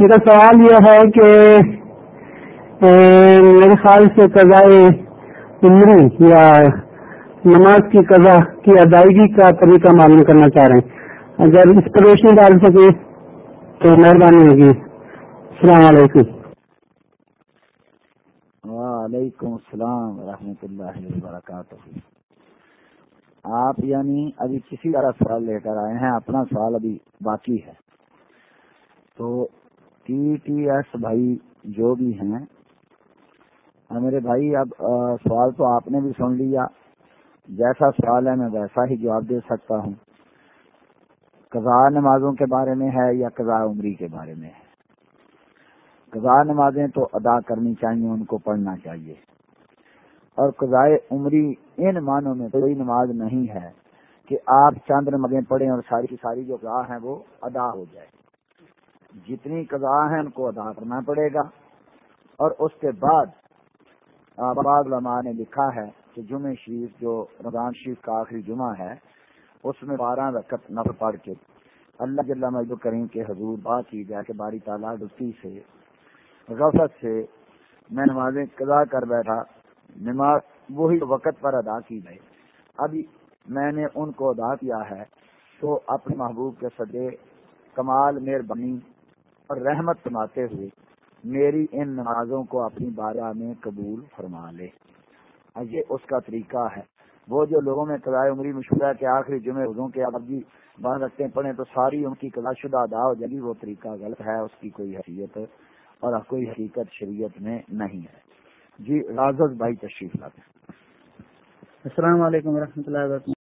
میرا سوال یہ ہے کہ میرے خیال سے قضائے عمری یا نماز کی قضا کی ادائیگی کا طریقہ معلوم کرنا چاہ رہے ہیں۔ اگر اس پر روشنی ڈال سکے تو مہربانی ہوگی۔ السلام علیکم۔ وعلیکم السلام ورحمۃ اللہ وبرکاتہ۔ آپ یعنی ابھی کسی طرح سوال لے کر آئے ہیں، اپنا سوال ابھی باقی ہے۔ تو ٹی ٹی ایس بھائی جو بھی ہیں۔ میرے بھائی، اب سوال تو آپ نے بھی سن لیا۔ جیسا سوال ہے، میں ویسا ہی جواب دے سکتا ہوں۔ قضاء نمازوں کے بارے میں ہے یا قضاء عمری کے بارے میں ہے؟ قضاء نمازیں تو ادا کرنی چاہیے، ان کو پڑھنا چاہیے۔ اور قضاء عمری ان معنوں میں کوئی نماز نہیں ہے کہ آپ چاند نمازیں پڑھیں اور ساری کی ساری جو قضاء ہیں وہ ادا ہو جائے۔ جتنی قضاء ہیں ان کو ادا کرنا پڑے گا۔ اور اس کے بعد بعض علماء نے لکھا ہے کہ جمعہ شریف جو رمضان شریف کا آخری جمعہ ہے، اس میں بارہ رکعت نفر پڑھ کے اللہ جل مجد کریم کے حضور بات کی جائے کہ باری تعالیٰ ڈستی سے غفت سے میں نمازیں قضا کر بیٹھا، نماز وہی وقت پر ادا کی گئی۔ ابھی میں نے ان کو ادا کیا ہے تو اپنے محبوب کے صدے کمال، مہربانی اور رحمت سناتے ہوئے میری ان نمازوں کو اپنی بارہ میں قبول فرما لے۔ یہ اس کا طریقہ ہے۔ وہ جو لوگوں میں قضاء عمری مشہور ہے کہ آخری جمعے اردو کے اب بھی بند رکھتے پڑھیں تو ساری ان کی قضا شدہ ادا ہو جائے گی۔ وہ طریقہ غلط ہے، اس کی کوئی حیثیت اور کوئی حقیقت شریعت میں نہیں ہے۔ جی راز بھائی تشریف لاتے السلام علیکم و اللہ وبرکاتہ۔